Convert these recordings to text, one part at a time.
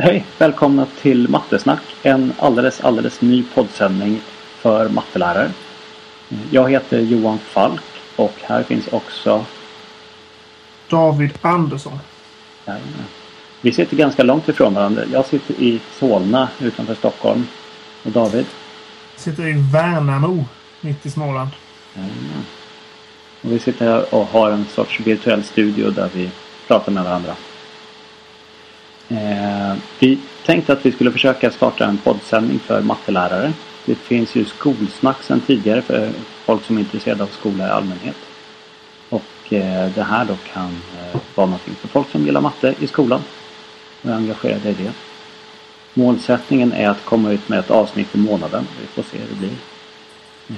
Hej! Välkomna till Mattesnack. En alldeles, alldeles ny poddsändning för mattelärare. Jag heter Johan Falk och här finns också David Andersson. Vi sitter ganska långt ifrån varandra. Jag sitter i Solna utanför Stockholm. Och David? Sitter i Värnamo mitt i Småland. Och vi sitter här och har en sorts virtuell studio där vi pratar med varandra. Eh, vi tänkte att vi skulle försöka starta en poddsändning för mattelärare. Det finns ju skolsnack sedan tidigare för folk som är intresserade av skola i allmänhet. Och eh, det här då kan eh, vara någonting för folk som gillar matte i skolan och är engagerade i det. Målsättningen är att komma ut med ett avsnitt i månaden. Vi får se hur det blir. Eh,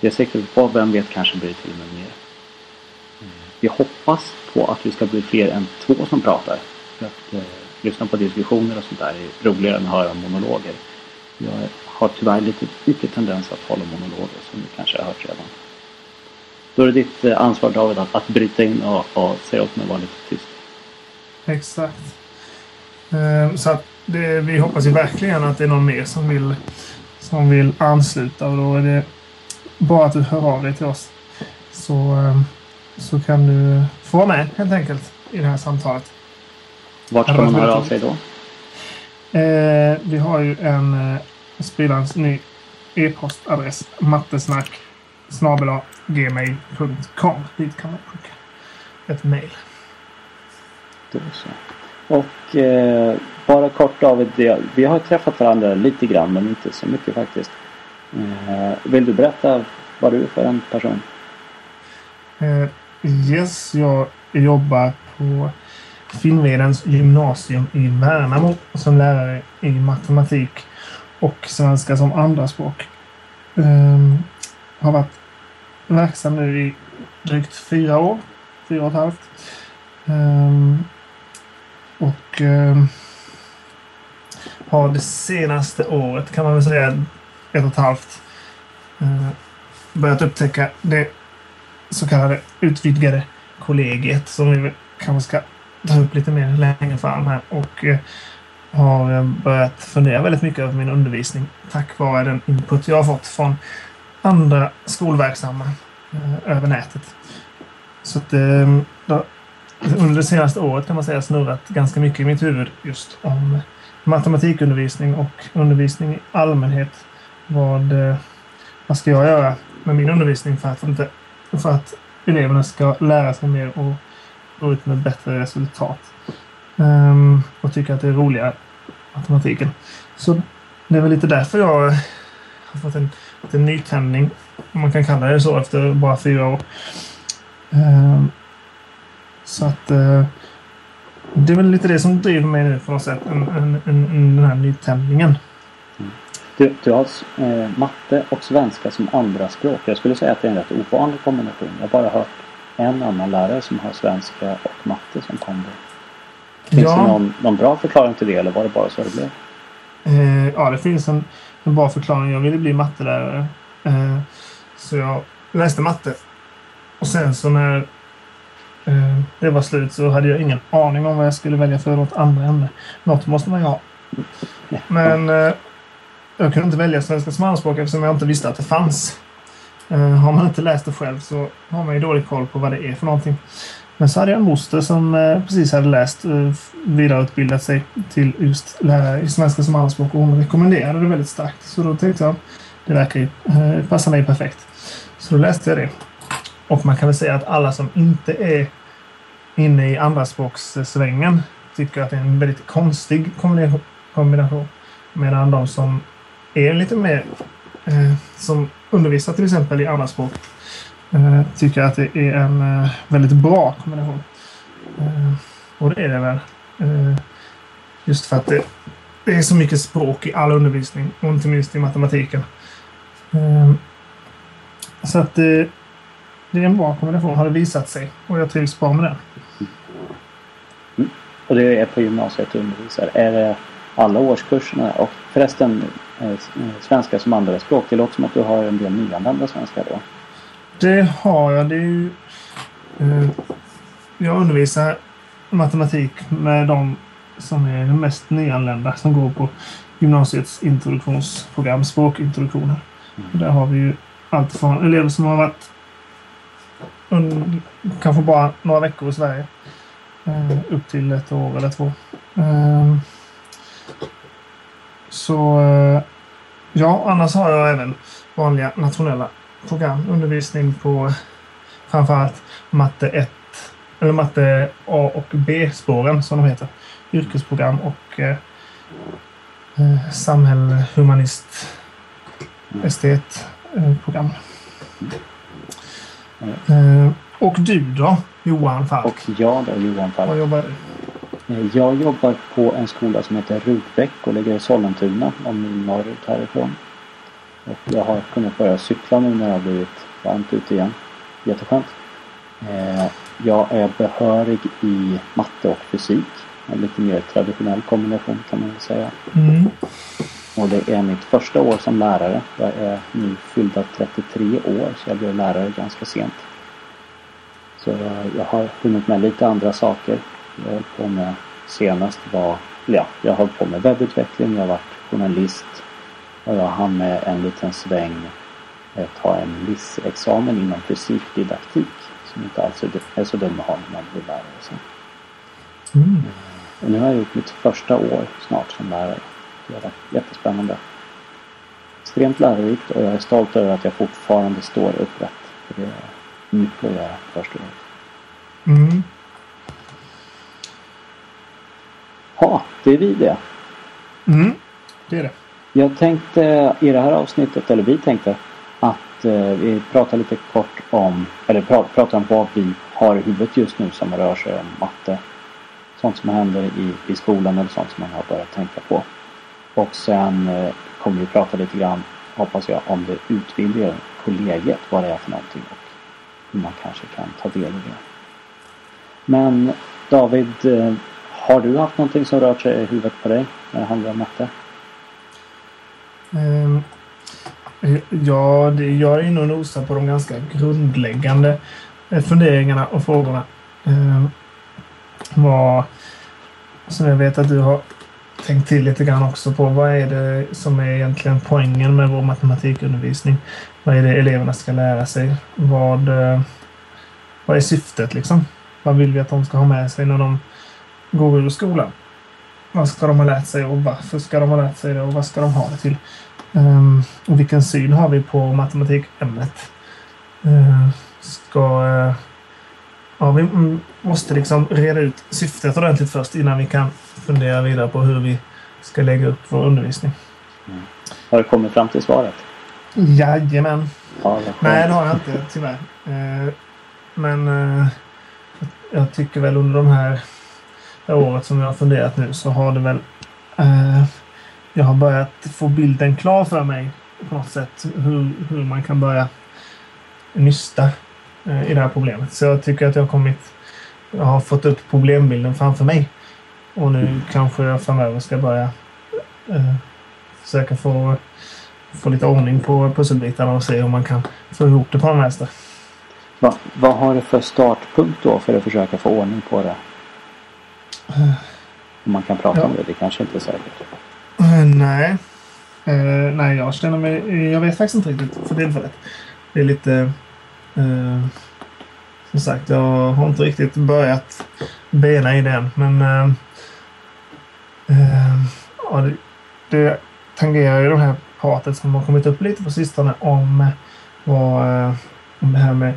det siktar vi på. Vem vet kanske blir det till och med mer. Eh, vi hoppas på att vi ska bli fler än två som pratar. För att eh, lyssna på diskussioner och sånt där är roligare än att höra monologer. Jag har tyvärr lite lite tendens att hålla monologer som du kanske har hört redan. Då är det ditt eh, ansvar David att, att bryta in och, och säga åt mig att vara lite tyst. Exakt. Ehm, så att det, vi hoppas ju verkligen att det är någon mer som vill, som vill ansluta och då är det bara att du hör av dig till oss. Så, ehm, så kan du få vara med helt enkelt i det här samtalet. Vart ska man höra av sig då? Eh, vi har ju en eh, spelarens ny e-postadress. Mattesnack gmail.com. Dit kan man skicka ett mail. Då så. Och eh, bara kort David, vi har träffat varandra lite grann men inte så mycket faktiskt. Eh, vill du berätta vad du är för en person? Eh, yes, jag jobbar på Finnvedens gymnasium i Värnamo som lärare i matematik och svenska som andraspråk. Um, har varit verksam nu i drygt fyra år, fyra och ett halvt. Um, och um, har det senaste året kan man väl säga ett och ett halvt uh, börjat upptäcka det så kallade utvidgade kollegiet som vi kanske ska ta upp lite mer längre fram här och eh, har eh, börjat fundera väldigt mycket över min undervisning tack vare den input jag har fått från andra skolverksamma eh, över nätet. Så att under det senaste året kan man säga snurrat ganska mycket i mitt huvud just om matematikundervisning och undervisning i allmänhet. Vad, vad ska jag göra med min undervisning för att, inte, för att eleverna ska lära sig mer och gå ut med bättre resultat. Um, och tycker att det är roligare, matematiken. Så det är väl lite därför jag har fått en, en nytändning, om man kan kalla det så, efter bara fyra år. Um, så att uh, det är väl lite det som driver mig nu på något sätt, en, en, en, den här nytändningen. Mm. Du, du har eh, matte och svenska som andra språk. Jag skulle säga att det är en rätt ovanlig kombination. Jag har bara hört en annan lärare som har svenska och matte som kombo. Finns ja. det någon, någon bra förklaring till det eller var det bara så det blev? Eh, ja, det finns en, en bra förklaring. Jag ville bli mattelärare. Eh, så jag läste matte. Och sen så när eh, det var slut så hade jag ingen aning om vad jag skulle välja för något andra ämne. Något måste man ju ha. Men eh, jag kunde inte välja svenska som andraspråk eftersom jag inte visste att det fanns. Uh, har man inte läst det själv så har man ju dålig koll på vad det är för någonting. Men så hade jag en moster som uh, precis hade läst uh, vidareutbildat sig till just lärare i svenska som andraspråk och hon rekommenderade det väldigt starkt. Så då tänkte jag det verkar ju uh, passa mig perfekt. Så då läste jag det. Och man kan väl säga att alla som inte är inne i andraspråkssvängen tycker att det är en väldigt konstig kombination. Medan de som är lite mer eh, som undervisar till exempel i andra språk eh, tycker att det är en eh, väldigt bra kombination. Eh, och det är det väl. Eh, just för att det, det, är så mycket språk i all undervisning och inte minst i matematiken. Eh, så att det, det är en bra kombination har det visat sig och jag trivs bra med den. Mm. Och det är på gymnasiet du undervisar. Är det alla årskurserna? Och förresten, svenska som andraspråk. Det låter som att du har en del nyanlända svenskar då? Det har jag. Det är ju, eh, jag undervisar matematik med dem som är mest nyanlända som går på gymnasiets introduktionsprogram, språkintroduktioner. Mm. där har vi ju allt från elever som har varit un, kanske bara några veckor i Sverige eh, upp till ett år eller två. Eh, så eh, ja, annars har jag även vanliga nationella program. Undervisning på framförallt matte 1 eller matte A och B-spåren som de heter. Yrkesprogram och eh, eh samhälle, humanist, estetprogram. Eh, och du då, Johan Falk? Och jag då, Johan Falk. Vad jobbar du? Eh, jag jobbar på en skola som heter Rudbeck och ligger i Sollentuna, om mil norrut härifrån. Och jag har kunnat börja cykla nu när det har blivit varmt ute igen. Jätteskönt. Eh, jag är behörig i matte och fysik. En lite mer traditionell kombination kan man väl säga. Mm. Och det är mitt första år som lärare. Jag är nu fyllda 33 år så jag blev lärare ganska sent. Så jag har hunnit med lite andra saker. Jag höll på med senast var, ja, jag har på med webbutveckling, jag har varit journalist och jag hann med en liten sväng ta en LIS-examen inom fysikdidaktik som inte alls är så dum att ha när man blir lärare sen. Mm. Och nu har jag gjort mitt första år snart som lärare. Det varit jättespännande. Extremt lärorikt och jag är stolt över att jag fortfarande står upprätt. För det är mycket att göra första året. Mm. Ja, det är vi det. Mm, det är det. Jag tänkte i det här avsnittet, eller vi tänkte att eh, vi pratar lite kort om, eller pra, pratar om vad vi har i huvudet just nu som rör sig om matte. Sånt som händer i, i skolan eller sånt som man har börjat tänka på. Och sen eh, kommer vi prata lite grann, hoppas jag, om det utvidgade kollegiet, vad det är för någonting och hur man kanske kan ta del i det. Men David, eh, har du haft någonting som rört sig i huvudet på dig när det handlar om matte? Um, ja, det, jag är nog nosar på de ganska grundläggande eh, funderingarna och frågorna. Um, vad, som jag vet att du har tänkt till lite grann också på. Vad är det som är egentligen poängen med vår matematikundervisning? Vad är det eleverna ska lära sig? Vad, eh, vad är syftet liksom? Vad vill vi att de ska ha med sig när de går ur skolan? Vad ska de ha lärt sig och varför ska de ha lärt sig det och vad ska de ha det till? Um, och vilken syn har vi på matematikämnet? Uh, ska... Uh, ja, vi måste liksom reda ut syftet ordentligt först innan vi kan fundera vidare på hur vi ska lägga upp vår undervisning. Mm. Har du kommit fram till svaret? Jajamän. Ja, Nej, det har jag inte tyvärr. Uh, men jag tycker väl under de här det året som jag har funderat nu så har det väl eh, jag har börjat få bilden klar för mig på något sätt hur, hur man kan börja nysta eh, i det här problemet. Så jag tycker att jag har kommit jag har fått upp problembilden framför mig. Och nu kanske jag framöver ska börja eh, försöka få, få lite ordning på pusselbitarna och se hur man kan få ihop det på en vänster. Va, vad har du för startpunkt då för att försöka få ordning på det? Man kan prata ja. om det, det kanske inte är säkert. Uh, nej. Uh, nej, jag känner mig... Jag vet faktiskt inte riktigt för tillfället. Det är lite... Uh, som sagt, jag har inte riktigt börjat bena i den. Men... ja, det, det tangerar ju det här pratet som har kommit upp lite på sistone om vad... om det här med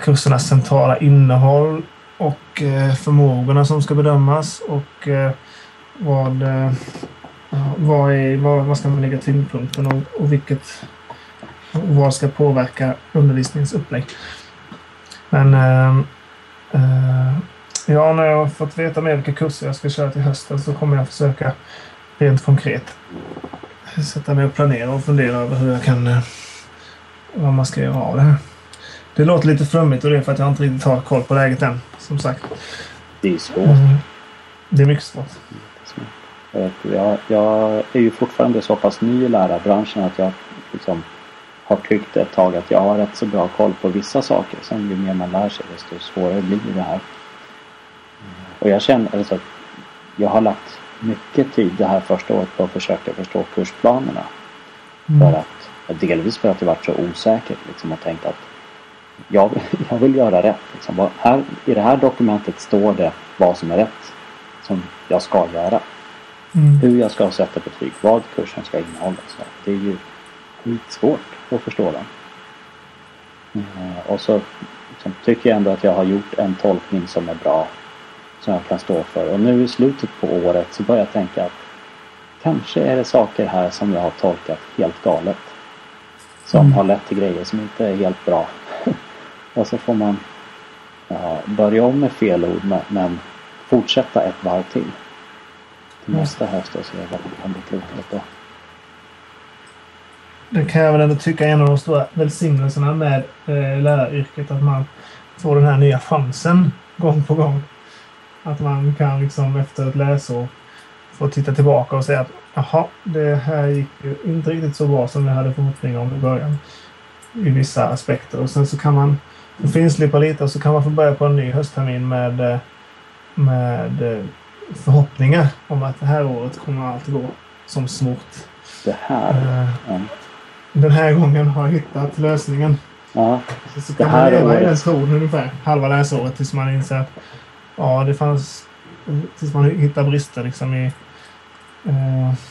kursernas centrala innehåll och eh, förmågorna som ska bedömas och eh, vad, eh, vad, är, vad, vad ska man lägga tyngdpunkten och, och vilket vad ska påverka undervisningens upplägg. Men ja, när jag har fått veta mer vilka kurser jag ska köra till hösten så kommer jag försöka rent konkret sätta mig och planera och fundera över hur jag kan vad man ska göra av det här. Det låter lite flummigt och det är för att jag inte riktigt har koll på läget än. Som sagt. Det är svårt. Mm. Det är mycket svårt. Jag, jag är ju fortfarande så pass ny i lärarbranschen att jag liksom har tyckt ett tag att jag har rätt så bra koll på vissa saker. Sen ju mer man lär sig desto svårare blir det här. Och jag känner, alltså, jag har lagt mycket tid det här första året på att försöka förstå kursplanerna. Mm. För att, delvis för att jag varit så osäker liksom, och tänkt att jag, jag vill göra rätt. Liksom. Här, I det här dokumentet står det vad som är rätt som jag ska göra. Mm. Hur jag ska sätta betyg, vad kursen ska innehålla. Så det är ju skitsvårt att förstå den. Uh, och så liksom, tycker jag ändå att jag har gjort en tolkning som är bra. Som jag kan stå för. Och nu i slutet på året så börjar jag tänka att kanske är det saker här som jag har tolkat helt galet. Som mm. har lett till grejer som inte är helt bra. Och så får man ja, börja om med fel ord men, men fortsätta ett varv till. Till mm. nästa höst och se vad man kan bli klokare på. Det kan jag väl ändå tycka är en av de stora välsignelserna med eh, läraryrket. Att man får den här nya chansen gång på gång. Att man kan liksom efter ett läsår få titta tillbaka och säga att jaha, det här gick ju inte riktigt så bra som jag hade förhoppningar om i början. I vissa aspekter. Och sen så kan man finslipa lite och så kan man få börja på en ny hösttermin med, eh, med eh, förhoppningar om att det här året kommer allt gå som smort. Det här? Ja. Den här gången har jag hittat lösningen. Ja. Så, så kan man leva i den tron ungefär halva läsåret tills man inser att ja, det fanns tills man hittar brister liksom i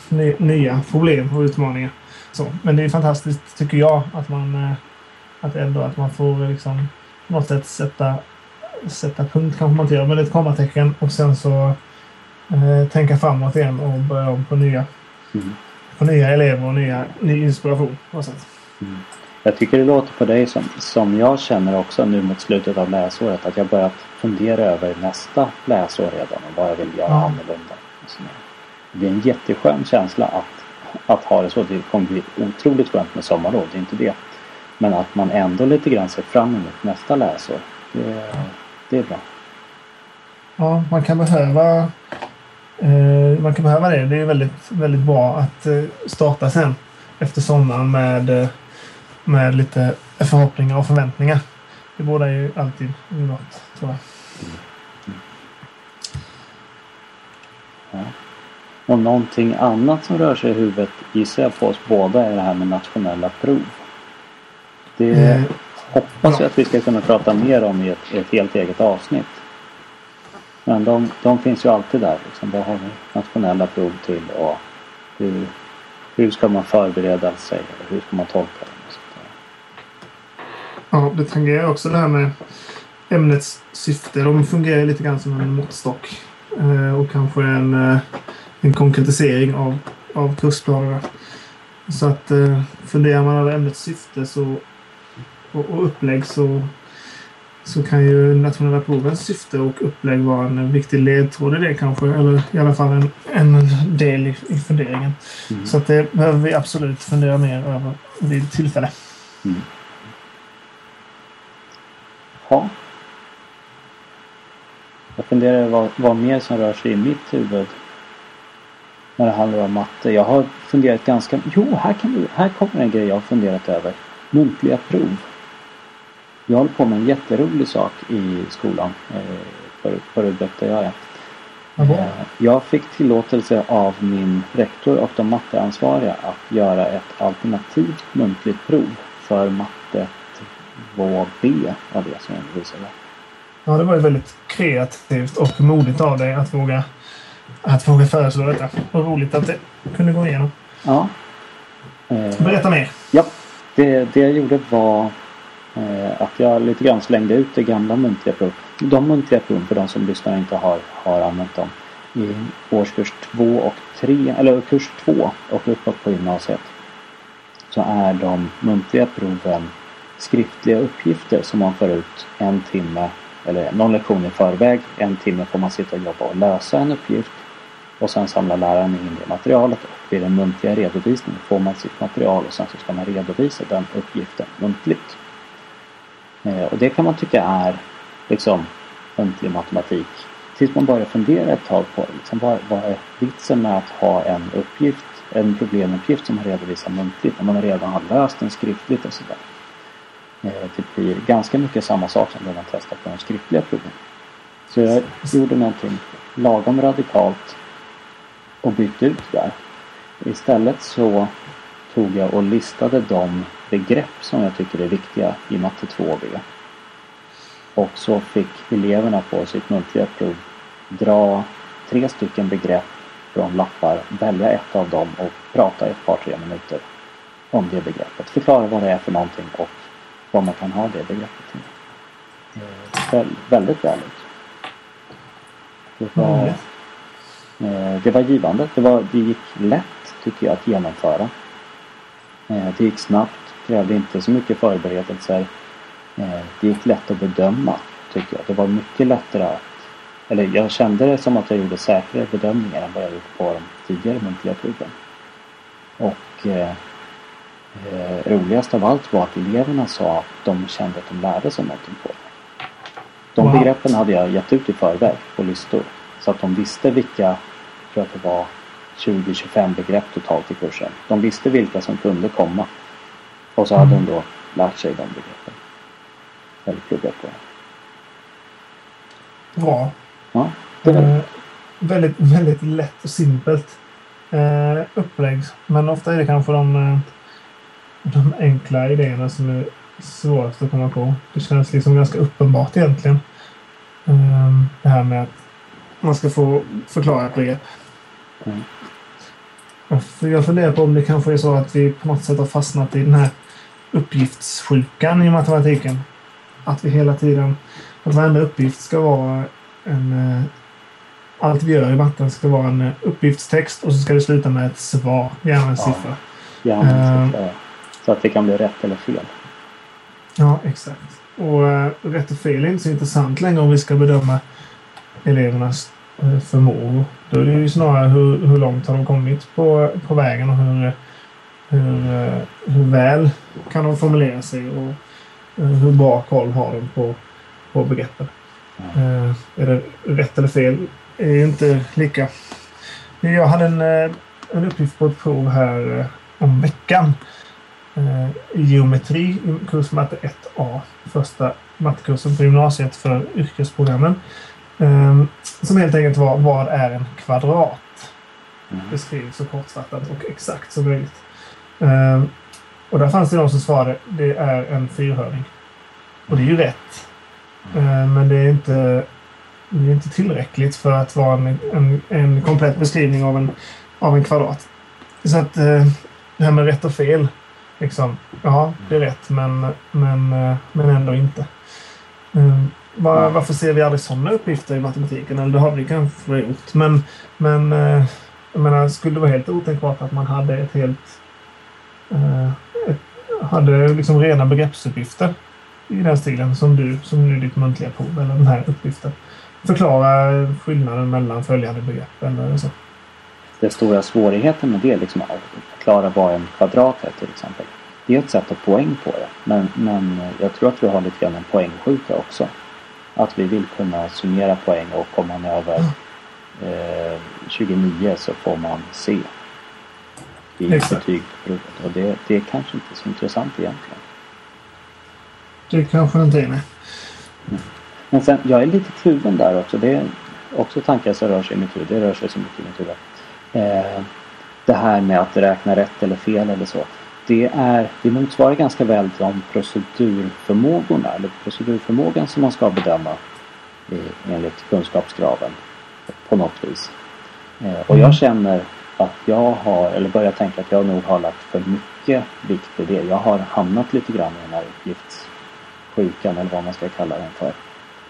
ny, nya problem och utmaningar. Så, men det är fantastiskt tycker jag att man att ändå att man får liksom på något sätt sätta sätta punkt kanske man inte gör, men ett kommatecken och sen så eh, tänka framåt igen och börja om på nya, mm. på nya elever och nya, ny inspiration. Och mm. Jag tycker det låter på dig som, som jag känner också nu mot slutet av läsåret att jag börjat fundera över nästa läsår redan och vad jag vill göra ja. annorlunda. Det är en jätteskön känsla att, att ha det så. Det kommer bli otroligt skönt med sommarlov, det är inte det. Men att man ändå lite grann ser fram emot nästa läsår. Det, det är bra. Ja, man kan behöva Eh, man kan behöva det. Det är väldigt, väldigt bra att eh, starta sen efter sommaren med, eh, med lite förhoppningar och förväntningar. Det båda ju alltid något, tror jag. Ja. Och någonting annat som rör sig i huvudet gissar jag på oss båda är det här med nationella prov. Det eh, hoppas jag att vi ska kunna prata mer om i ett, ett helt eget avsnitt. Men de, de finns ju alltid där. Liksom. Vad har vi nationella prov till och hur, hur ska man förbereda sig? Eller hur ska man tolka dem? Ja, det tangerar också det här med ämnets syfte. De fungerar lite grann som en måttstock. Eh, och kanske en, eh, en konkretisering av, av kursplanerna. Så att funderar man över ämnets syfte så, och, och upplägg så så kan ju nationella provens syfte och upplägg vara en viktig ledtråd i det kanske. Eller i alla fall en, en del i, i funderingen. Mm. Så att det behöver vi absolut fundera mer över vid tillfälle. Mm. Ja. Jag funderar vad, vad mer som rör sig i mitt huvud när det handlar om matte. Jag har funderat ganska... Jo, här, kan vi, här kommer en grej jag har funderat över. Muntliga prov. Jag håller på med en jätterolig sak i skolan Rudbeck där jag är. Mm. Jag fick tillåtelse av min rektor och de matteansvariga att göra ett alternativt muntligt prov för matte 2B av det som jag undervisade. Ja, det var ju väldigt kreativt och modigt av dig att våga, att våga föreslå detta. Och roligt att det kunde gå igenom. Ja. Berätta mer. Ja, det, det jag gjorde var Eh, Eh, att jag lite grann slängde ut det gamla muntliga prov. De muntliga proven för de som lyssnar inte har, har använt dem. I årskurs 2 och 3, eller kurs 2 och uppåt på gymnasiet. Så är de muntliga proven skriftliga uppgifter som man får ut en timme eller någon lektion i förväg. En timme får man sitta och jobba och lösa en uppgift. Och sen samlar läraren in det materialet och vid den muntliga redovisningen får man sitt material och sen så ska man redovisa den uppgiften muntligt. Eh, och det kan man tycka är liksom muntlig matematik. Tills man börjar fundera ett tag på liksom, vad, vad är vitsen med att ha en uppgift, en problemuppgift som man redovisar muntligt när man redan har löst den skriftligt och sådär. Eh, det blir ganska mycket samma sak som det man testar på de skriftliga proven. Så jag gjorde någonting lagom radikalt och bytte ut där. Istället så tog jag och listade de begrepp som jag tycker är viktiga i matte 2B. Och så fick eleverna på sitt muntliga prov dra tre stycken begrepp från lappar, välja ett av dem och prata ett par tre minuter om det begreppet. Förklara vad det är för någonting och vad man kan ha det begreppet till. Väl, väldigt väldigt. Det var, eh, det var givande. Det, var, det gick lätt tycker jag att genomföra. Eh, det gick snabbt, krävde inte så mycket förberedelser. Eh, det gick lätt att bedöma tycker jag. Det var mycket lättare att eller jag kände det som att jag gjorde säkrare bedömningar än vad jag gjort på de tidigare muntliga proven. Och eh, eh, roligast av allt var att eleverna sa att de kände att de lärde sig någonting på det. De wow. begreppen hade jag gett ut i förväg på listor. Så att de visste vilka, jag tror att det var 20-25 begrepp totalt i kursen. De visste vilka som kunde komma. Och så hade de då lärt sig de begreppen. Eller pluggat på det. Bra. Ja, eh, väldigt, väldigt lätt och simpelt eh, upplägg. Men ofta är det kanske de, eh, de enkla idéerna som är svårast att komma på. Det känns liksom ganska uppenbart egentligen. Eh, det här med att man ska få förklara ett begrepp. Mm. Jag funderar på om det kanske är så att vi på något sätt har fastnat i den här uppgiftssjukan i matematiken. Att vi hela tiden, att varenda uppgift ska vara en... Eh, allt vi gör i matten ska vara en eh, uppgiftstext och så ska det sluta med ett svar, gärna en ja, siffra. Gärna en siffra, uh, Så att det kan bli rätt eller fel. Ja, exakt. Och uh, rätt och fel är inte så intressant längre om vi ska bedöma elevernas uh, förmågor. Då är det ju snarare hur, hur långt har de kommit på, på vägen och hur, hur, hur väl kan de formulera sig och hur bra koll har de på, på begreppen. Eh, är det rätt eller fel? är inte lika. Jag hade en, eh, en uppgift på ett prov här eh, om veckan. Eh, I geometri kurs matte 1A. Första mattekursen på gymnasiet för yrkesprogrammen. Eh, som helt enkelt var vad är en kvadrat? Mm. Beskriv så kortfattat och exakt som möjligt. Eh, och där fanns det någon som svarade det är en fyrhörning. Och det är ju rätt. Eh, men det är inte, det är inte tillräckligt för att vara en, en, en komplett beskrivning av en, av en kvadrat. Så att eh, det här med rätt och fel. Liksom, ja, det är rätt men, men, eh, men ändå inte. Var, varför ser vi aldrig sådana uppgifter i matematiken? Eller det har vi kanske gjort. Men, men jag menar, skulle det vara helt otänkbart att man hade ett helt... Ett, hade liksom rena begreppsuppgifter i den stilen som du, som nu ditt muntliga prov eller den här uppgiften. Förklara skillnaden mellan följande begrepp eller så. Den stora svårigheten med det liksom att förklara vad en kvadrat är till exempel. Det är ett sätt att poäng på det. Men, men jag tror att vi har lite grann en poängsjuka också. Att vi vill kunna summera poäng och kommer man över eh, 29 så får man C i betyg på provet. Och det, det är kanske inte så intressant egentligen. Det kanske inte är, nej. Men sen, jag är lite kluven där också. Det är också tankar som rör sig i mitt huvud. Det rör sig så mycket i mitt huvud. Eh, det här med att räkna rätt eller fel eller så. Det, är, det motsvarar ganska väl de procedurförmågorna eller procedurförmågan som man ska bedöma i, enligt kunskapskraven på något vis. Eh, och jag känner att jag har, eller börjar tänka att jag nog har lagt för mycket vikt vid det. Jag har hamnat lite grann i den här uppgifts sjukan eller vad man ska kalla den för.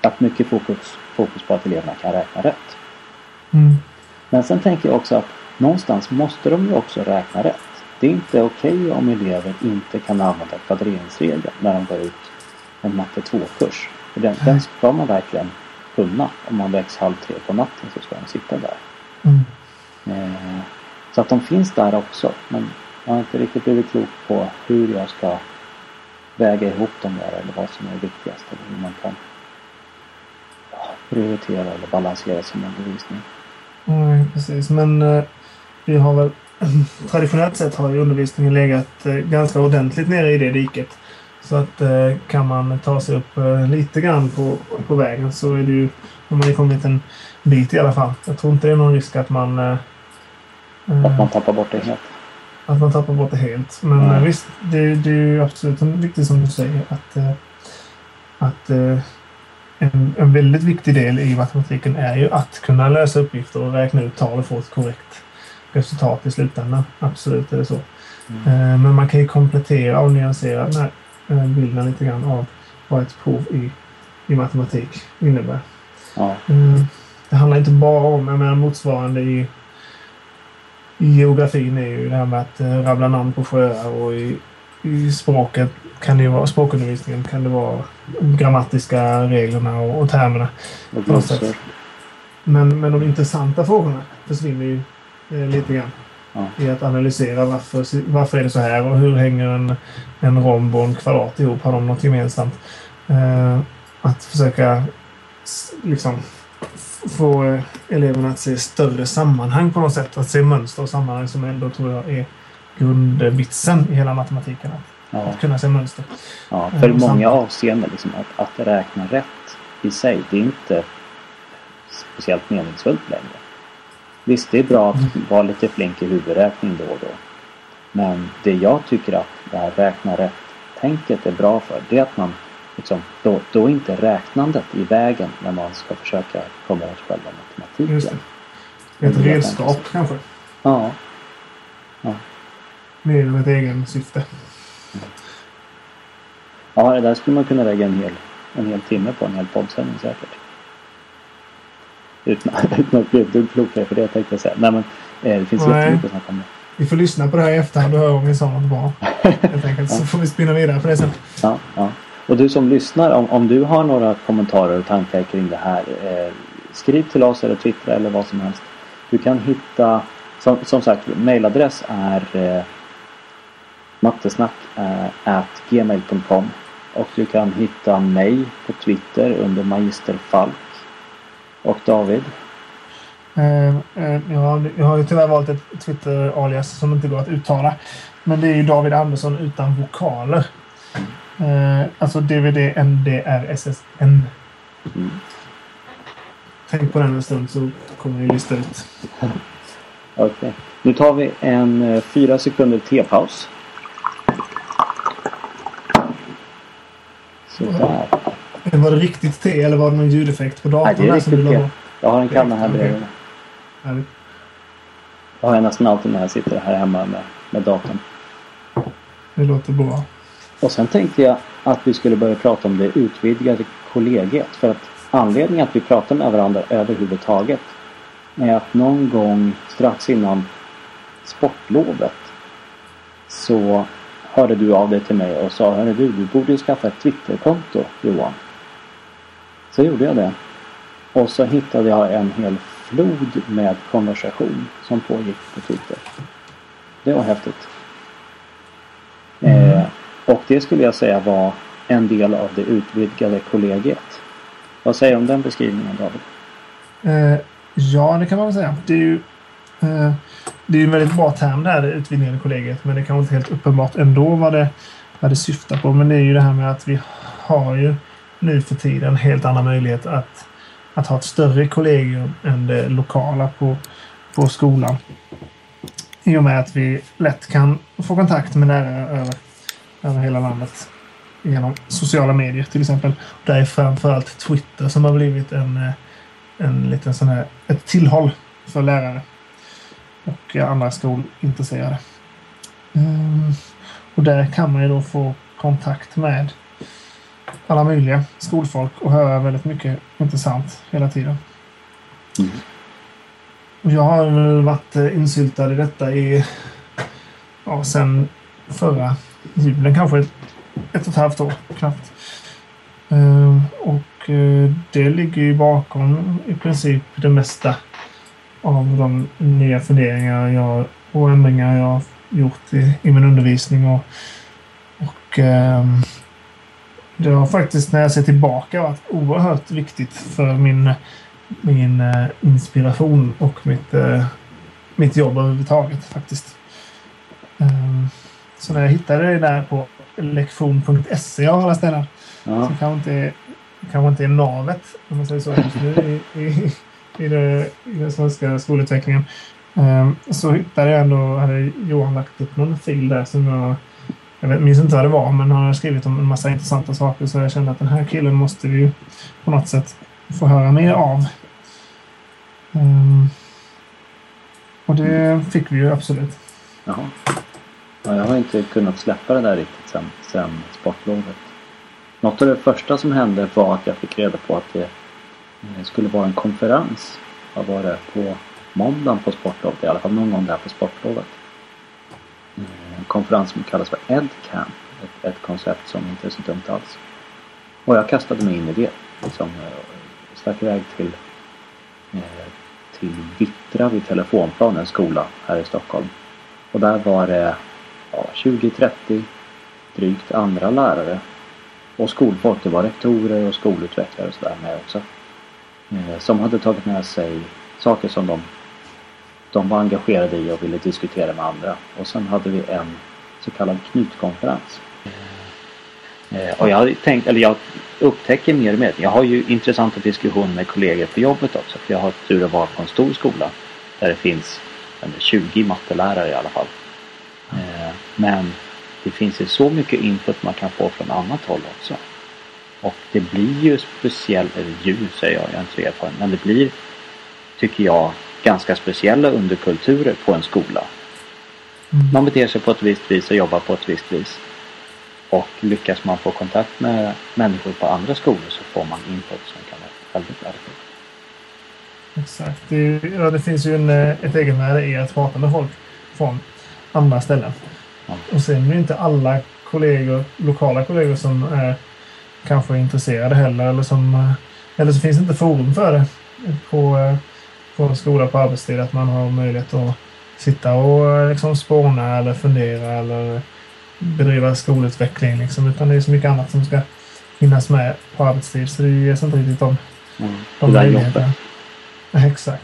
Haft mycket fokus, fokus på att eleverna kan räkna rätt. Mm. Men sen tänker jag också att någonstans måste de ju också räkna rätt. Det är inte okej okay om elever inte kan använda kvadreringsregeln när de går ut en matte 2-kurs. Den, den ska man verkligen kunna. Om man väcks halv tre på natten så ska de sitta där. Mm. Eh, så att de finns där också. Men jag har inte riktigt blivit klok på hur jag ska väga ihop dem där eller vad som är viktigast eller hur man kan prioritera eller balansera sin undervisning. Nej, precis. Men eh, vi har väl traditionellt sett har ju undervisningen legat eh, ganska ordentligt nere i det diket Så att eh, kan man ta sig upp eh, lite grann på, på vägen så är det ju om man har kommit en bit i alla fall. Jag tror inte det är någon risk att man... Att man tappar bort det helt. Att man tappar bort det helt. Men mm. visst, det, det är ju absolut viktigt som du säger att, att en, en väldigt viktig del i matematiken är ju att kunna lösa uppgifter och räkna ut tal och få ett korrekt resultat i slutändan. Absolut är det så. Mm. Men man kan ju komplettera och nyansera den här bilden lite grann av vad ett prov i, i matematik innebär. Ja. Det handlar inte bara om, jag menar motsvarande i, i geografin är ju det här med att eh, rabbla namn på sjöar och i, i språket kan det vara, språkundervisningen kan det vara grammatiska reglerna och, och termerna. Och men, men de intressanta frågorna försvinner ju eh, lite grann. Ja. I att analysera varför, varför är det så här och hur hänger en, en romb och en kvadrat ihop? Har de något gemensamt? Eh, att försöka liksom få eh, eleverna att se större sammanhang på något sätt. Att se mönster och sammanhang som ändå tror jag är grundvitsen i hela matematiken. Ja. Att kunna se mönster. Ja, för i många avseenden liksom, att, att räkna rätt i sig, det är inte speciellt meningsfullt längre. Visst, det är bra att mm. vara lite flink i huvudräkning då och då. Men det jag tycker att det här räkna rätt-tänket är bra för, det är att man liksom, då, då är inte räknandet i vägen när man ska försöka komma åt själva matematiken. Just det. Ett redskap kanske? Ja. ja. Mer än ett egen syfte. Ja, det där skulle man kunna lägga en hel, en hel timme på, en hel poddsändning säkert. Utan, utan att bli ett dugg klokare för det tänkte jag säga. Nej men eh, det finns Nej. jättemycket att snacka om. Vi får lyssna på det här i efterhand och höra om vi sa något bra. Helt enkelt. Så får vi spinna vidare på det sen. Ja, ja. Och du som lyssnar, om, om du har några kommentarer och tankar kring det här. Eh, skriv till oss eller twittra eller vad som helst. Du kan hitta, som, som sagt, mailadress är eh, mattesnack.gmail.com och du kan hitta mig på Twitter under Magister Falk. Och David? Uh, uh, ja, jag har ju tyvärr valt ett Twitter-alias som inte går att uttala. Men det är ju David Andersson utan vokaler. Uh, alltså DVD NDRSSN. Mm. Tänk på den en stund så kommer vi lista ut. Okej. Okay. Nu tar vi en fyra sekunder tepaus. Sådär. Var det riktigt te eller var det någon ljudeffekt på datorn? Nej, det är riktigt te. Jag har en kanna här bredvid mig. Okay. Jag har nästan alltid när jag sitter här hemma med, med datorn. Det låter bra. Och sen tänkte jag att vi skulle börja prata om det utvidgade kollegiet. För att anledningen att vi pratar med varandra överhuvudtaget är att någon gång strax innan sportlovet så hörde du av dig till mig och sa Hörru du, du borde ju skaffa ett Twitterkonto Johan. Så gjorde jag det. Och så hittade jag en hel flod med konversation som pågick på Twitter. Det var häftigt. Mm. Eh, och det skulle jag säga var en del av det utvidgade kollegiet. Vad säger du om den beskrivningen David? Eh, ja, det kan man väl säga. Det är ju eh, det är en väldigt bra term det här, det utvidgade kollegiet. Men det kan vara inte helt uppenbart ändå vad det, vad det syftar på. Men det är ju det här med att vi har ju nu för tiden helt andra möjlighet att, att ha ett större kollegium än det lokala på, på skolan. I och med att vi lätt kan få kontakt med lärare över, över hela landet genom sociala medier till exempel. Det är framförallt Twitter som har blivit en, eh, en liten sån här, ett tillhåll för lärare och eh, andra skolintresserade. Ehm, och där kan man ju då få kontakt med alla möjliga skolfolk och höra väldigt mycket intressant hela tiden. Mm. Och jag har varit eh, insyltad i detta i ja, sen förra julen kanske ett, ett och ett halvt år knappt. Uh, och uh, det ligger ju bakom i princip det mesta av de nya funderingar jag, och ändringar jag har gjort i, i min undervisning. Och, och eh, det har faktiskt när jag ser tillbaka varit oerhört viktigt för min, min eh, inspiration och mitt, eh, mitt jobb överhuvudtaget faktiskt. Ehm, så när jag hittade det där på lektion.se av alla ställen. Ja. Så kanske inte, kanske inte är navet, om man säger så, just nu i, i, i, det, i den svenska skolutvecklingen. Um, så hittade jag ändå, hade Johan lagt upp någon fil där som jag, jag minns inte vad det var, men han hade skrivit om en massa intressanta saker så jag kände att den här killen måste vi ju på något sätt få höra mer av. Um, och det fick vi ju absolut. Jaha. Ja, jag har inte kunnat släppa det där riktigt sen, sen sportlovet. Något av det första som hände var att jag fick reda på att det eh, skulle vara en konferens. Vad var det? På måndagen på sportlovet, i alla fall någon gång där på sportlovet. En konferens som kallas för EdCamp. Ett, ett koncept som inte är så dumt alls. Och jag kastade mig in i det. Liksom, eh, stack iväg till, eh, till Vittra vid Telefonplanens skola här i Stockholm. Och där var det ja, 20-30 drygt andra lärare och skolfolk. Det var rektorer och skolutvecklare och sådär med också. Som hade tagit med sig saker som de, de var engagerade i och ville diskutera med andra. Och sen hade vi en så kallad knutkonferens. Eh, och jag tänkt, eller jag upptäcker mer och mer. Jag har ju intressanta diskussioner med kollegor på jobbet också. För jag har tur att vara på en stor skola. Där det finns 20 mattelärare i alla fall. Eh, men det finns ju så mycket input man kan få från annat håll också. Och det blir ju speciellt, eller ju säger jag, jag är inte så erfaren, men det blir, tycker jag, ganska speciella underkulturer på en skola. Mm. Man beter sig på ett visst vis och jobbar på ett visst vis. Och lyckas man få kontakt med människor på andra skolor så får man input som kan vara väldigt värdefullt. Exakt. Det, ja, det finns ju en, eh, ett egenvärde i att prata med folk från andra ställen. Ja. Och sen är det inte alla kollegor, lokala kollegor som är kanske intresserade heller. Eller, som, eh, eller så finns det inte forum för det på, eh, på skola på arbetstid. Att man har möjlighet att sitta och eh, liksom spåna eller fundera eller bedriva skolutveckling. Liksom. Utan det är så mycket annat som ska finnas med på arbetstid. Så det ges inte riktigt de, Mm. de möjligheterna. Exakt.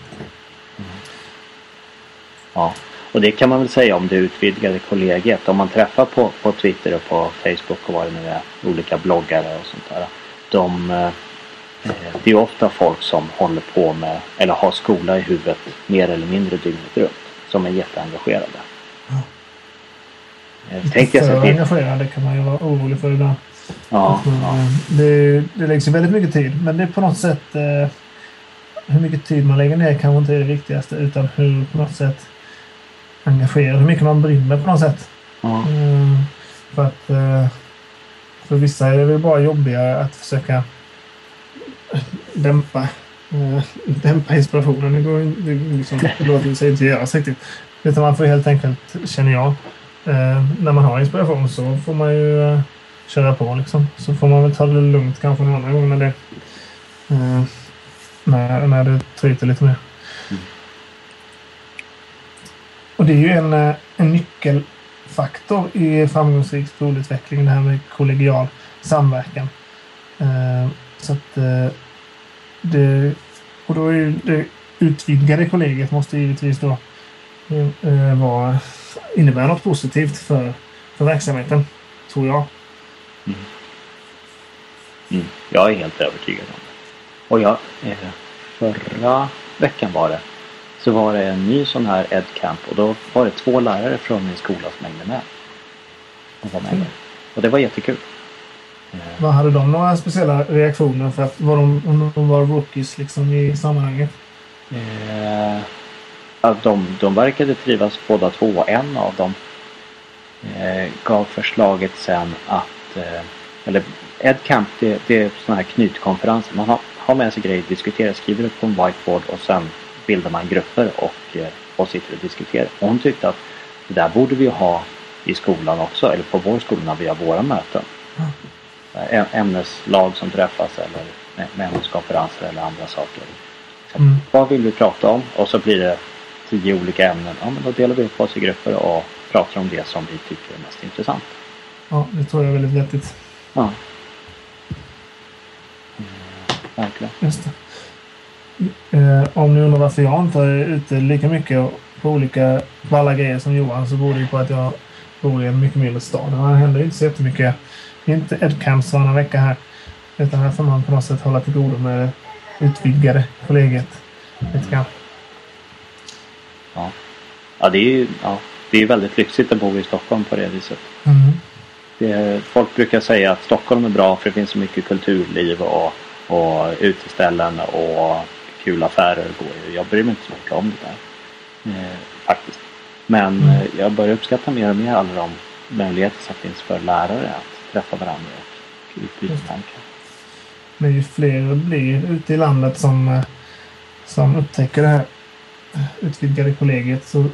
Ja, och det kan man väl säga om det utvidgade kollegiet. Om man träffar på, på Twitter och på Facebook och vad det nu är, olika bloggare och sånt där. De, eh, det är ofta folk som håller på med, eller har skola i huvudet mer eller mindre dygnet runt. Som är jätteengagerade. Ja. Eh, Tänkte jag för så att engagerade kan man ju vara orolig för ibland. ja, eh, Det, det läggs ju väldigt mycket tid. Men det är på något sätt eh, hur mycket tid man lägger ner kanske inte är det viktigaste utan hur på något sätt engagerar, hur mycket man brinner på något sätt. ja, Mm, för att eh, för vissa är det väl bara jobbigare att försöka dämpa, eh, dämpa inspirationen. Det, går, det, liksom, det låter sig inte göras riktigt. Utan man får helt enkelt, känner jag, eh, när man har inspiration så får man ju eh, köra på liksom. Så får man väl ta det lugnt kanske någon annan gång när det, eh, när, när det tryter lite mer. Mm. Och det är ju en, eh, en nyckelfaktor i framgångsrik skolutveckling, det här med kollegial samverkan. Eh, så att eh, det, och då är det utvidgade kollegiet måste givetvis då eh, vara, innebära något positivt för, för verksamheten, tror jag. mm, jag är helt övertygad om det. Och jag, eh, förra veckan var det, så var det en ny sån här EdCamp och då var det två lärare från min skola som hängde med. Och var med Mm. Och det var jättekul. Vad Hade de några speciella reaktioner för att var de, om de var rookies liksom i sammanhanget? Eh, ja, de, de verkade trivas båda två. En av dem eh, gav förslaget sen att, eh, eller EdCamp det, det är sådana här knutkonferenser. Man har, har med sig grejer, diskuterar, skriver upp på en whiteboard och sen bildar man grupper och, eh, och sitter och diskuterar. Och hon tyckte att det där borde vi ha i skolan också, eller på vår skola när vi har våra möten. Ja. Ämneslag som träffas eller med- med ämneskonferenser eller andra saker. Så, Mm. Vad vill vi prata om? Och så blir det tio olika ämnen. Ja, men då delar vi upp oss i grupper och pratar om det som vi tycker är mest intressant. Ja, det tror jag är väldigt vettigt. Ja. Mm, verkligen. Just det. Eh, om ni undrar varför jag inte är ute lika mycket på olika på alla grejer som Johan så beror det ju på att jag bor i en mycket mindre stad. Det händer inte så jättemycket. Inte Edcamps varannan vecka här. Utan här får man på något sätt hålla till godo med det utvidgade kollegiet. Lite grann. Ja. Ja, det är ju ja, det är väldigt lyxigt att bo i Stockholm på det viset. Mm. Det, folk brukar säga att Stockholm är bra för det finns så mycket kulturliv och, och uteställen och kul affärer. Jag bryr mig inte så mycket om det där. Eh, faktiskt. Men Mm. jag börjar uppskatta mer och mer alla de möjligheter som finns för lärare att träffa varandra och utbyta tankar. Men ju fler det blir ute i landet som, eh, som upptäcker det här utvidgade kollegiet så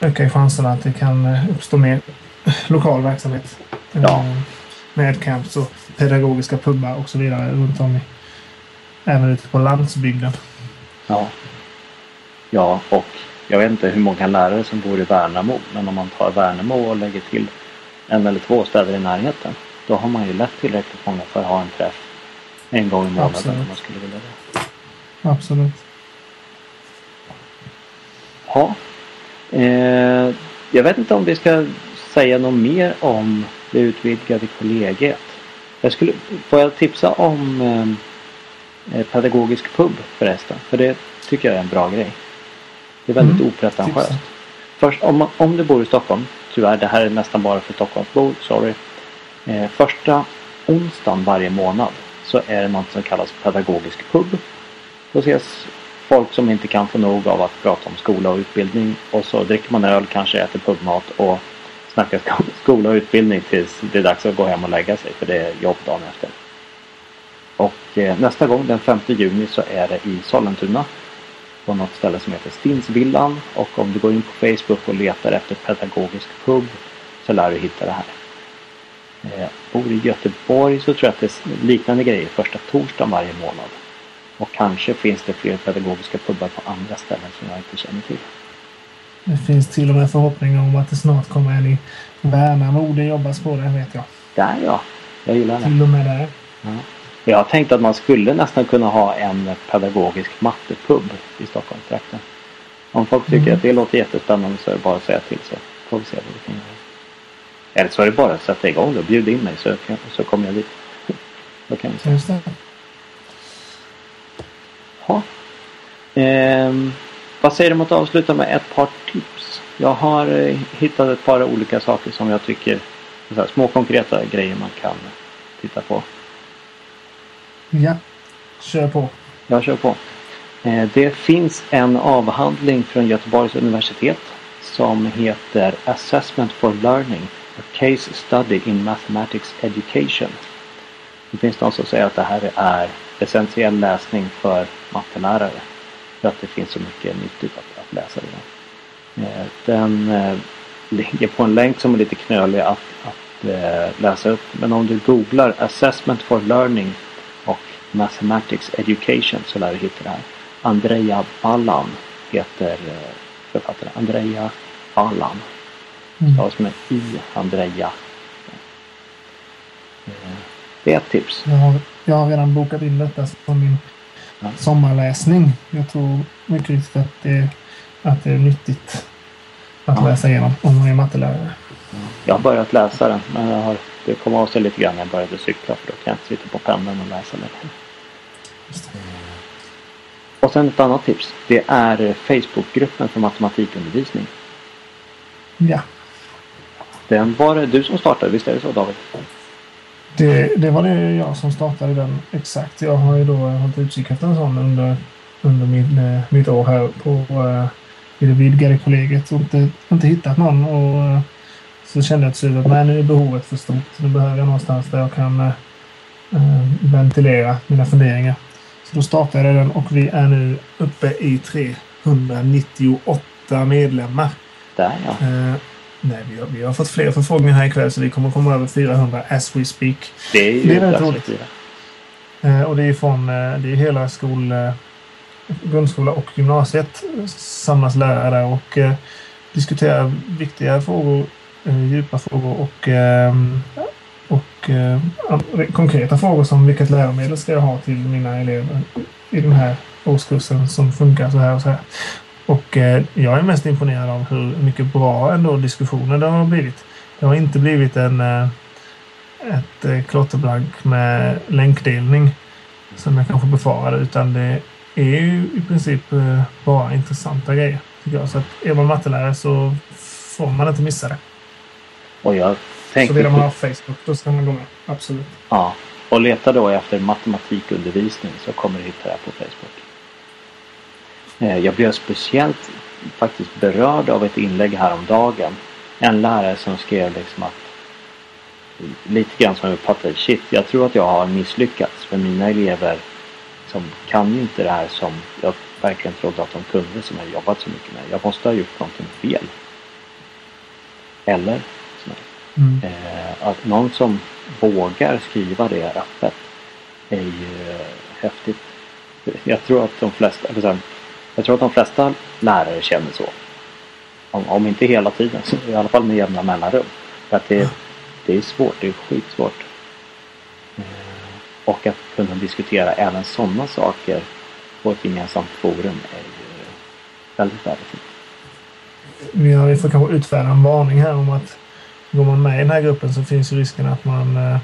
ökar ju chanserna att det kan eh, uppstå mer lokal verksamhet. Ja. Eh, Med camps och pedagogiska pubbar och så vidare runt om i, även ute på landsbygden. Ja. ja, och jag vet inte hur många lärare som bor i Värnamo. Men om man tar Värnamo och lägger till en eller två städer i närheten. Då har man ju lätt tillräckligt många för att ha en träff en gång i månaden Absolut. om man skulle vilja det. Absolut. Ja. Eh, jag vet inte om vi ska säga något mer om det utvidgade kollegiet. Jag skulle, får jag tipsa om eh, eh, pedagogisk pub förresten? För det tycker jag är en bra grej. Det är väldigt Mm, opretentiöst. Först, om, om du bor i Stockholm, tyvärr det här är nästan bara för Stockholmsbor, sorry. Eh, första onsdagen varje månad så är det något som kallas pedagogisk pub. Då ses folk som inte kan få nog av att prata om skola och utbildning och så dricker man öl, kanske äter pubmat och snackar skola och utbildning tills det är dags att gå hem och lägga sig för det är jobb dagen efter. Och eh, nästa gång den 5 juni så är det i Sollentuna på något ställe som heter Stinsvillan och om du går in på Facebook och letar efter pedagogisk pub så lär du hitta det här. Eh, bor i Göteborg så tror jag att det är liknande grejer första torsdagen varje månad. Och kanske finns det fler pedagogiska pubbar på andra ställen som jag inte känner till. Det finns till och med förhoppningar om att det snart kommer en i Värnamo. Det jobbas på det vet jag. Där ja! Jag gillar det. Till och med där. Ja. Jag har tänkt att man skulle nästan kunna ha en pedagogisk mattepub i Stockholmstrakten. Om folk tycker Mm. att det låter jättespännande så är det bara att säga till så får vi se vad vi kan göra. Eller så är det bara att sätta igång och bjuda in mig så, kan- så kommer jag dit. Då kan vi se. Just det. Ja. Ehm, vad säger du om att avsluta med ett par tips? Jag har eh, hittat ett par olika saker som jag tycker så här, små konkreta grejer man kan titta på. Ja. Kör på. Jag kör på. Eh, det finns en avhandling från Göteborgs universitet som heter Assessment for Learning A Case Study in Mathematics Education. Det finns de som säger att det här är essentiell läsning för mattelärare. För att det finns så mycket nyttigt att, att läsa i eh, den. Den ligger på en länk som är lite knölig att, att läsa upp. Men om du googlar Assessment for Learning Mathematics Education så lär du hitta det här. Andreja Ballan heter eh, författaren. Andreja Ballan. Mm. Stavas med I. Andreja. Eh, Det är ett tips. Jag, har, jag har redan bokat in detta som min Ja. sommarläsning. Jag tror mycket riktigt att det, att det är nyttigt att Ja. läsa igenom om man är mattelärare. Jag har börjat läsa den men jag har, det kom av sig lite grann när jag började cykla för då kan jag inte sitta på pendeln och läsa längre. Det. Och sen ett annat tips. Det är Facebookgruppen för matematikundervisning. Ja, Den var det du som startade, visst är det så David? det, det var det jag som startade den exakt. Jag har ju då hållit utkik efter en sån under, under min, eh, mitt år här på eh, i det vidgade kollegiet och inte, inte hittat någon. Och, eh, så kände jag till slut att nej, nu är behovet för stort. Nu behöver jag någonstans där jag kan ventilera mina funderingar. Då startade jag den och vi är nu uppe i 398 medlemmar. Där ja. Eh, nej, vi har, vi har fått fler förfrågningar här ikväll så vi kommer komma över 400 as we speak. Det är ju Det är roligt. Eh, och det är från eh, det är hela skol, eh, grundskola och gymnasiet samlas lärare där och eh, diskuterar viktiga frågor, eh, djupa frågor och, eh, och eh, konkreta frågor som vilket läromedel ska jag ha till mina elever i den här årskursen som funkar så här och så här. Och eh, jag är mest imponerad av hur mycket bra ändå diskussioner det har blivit. Det har inte blivit en eh, ett eh, klotterblank med länkdelning som jag kanske befarade utan det är ju i princip eh, bara intressanta grejer. Tycker jag. Så att är man mattelärare så får man inte missa det. Och jag så vill de ha Facebook då ska man gå med. Absolut. Ja. Och leta då efter matematikundervisning så kommer du hitta det på Facebook. Eh, jag blev speciellt faktiskt berörd av ett inlägg häromdagen. En lärare som skrev liksom att lite grann som jag uppfattade shit, jag tror att jag har misslyckats för mina elever som kan ju inte det här som jag verkligen trodde att de kunde som jag jobbat så mycket med. Jag måste ha gjort någonting fel. Eller mm. eh, att någon som vågar skriva det öppet är ju häftigt. Jag tror att de flesta, jag tror att de flesta lärare känner så. Om, om inte hela tiden så i alla fall med jämna mellanrum. För att det, det är svårt, det är skitsvårt. Eh, och att kunna diskutera även sådana saker på ett gemensamt forum är ju väldigt värdefullt. Vi får kanske utfärda en varning här om att går man med i den här gruppen så finns ju risken att man, eh,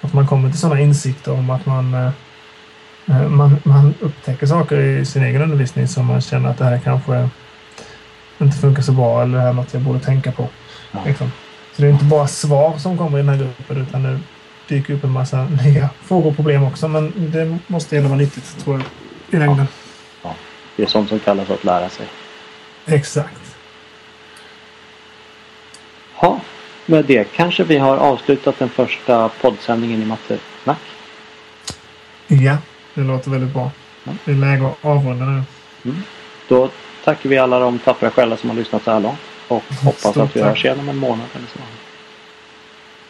att man kommer till sådana insikter om att man, eh, man, man upptäcker saker i sin egen undervisning som man känner att det här kanske inte funkar så bra eller det här är något jag borde tänka på. Liksom. Så det är inte bara svar som kommer i den här gruppen utan det dyker upp en massa nya frågor och problem också. Men det måste ändå vara nyttigt tror jag i längden. Ja. ja. Det är sånt som kallas att lära sig. Exakt. Ja, med det kanske vi har avslutat den första poddsändningen i Matte Snack. Ja, det låter väldigt bra. Ja. Det är läge att avrunda nu. Mm. Då tackar vi alla de tappra själar som har lyssnat så här långt. Och hoppas Stort att vi hörs igen om en månad eller så.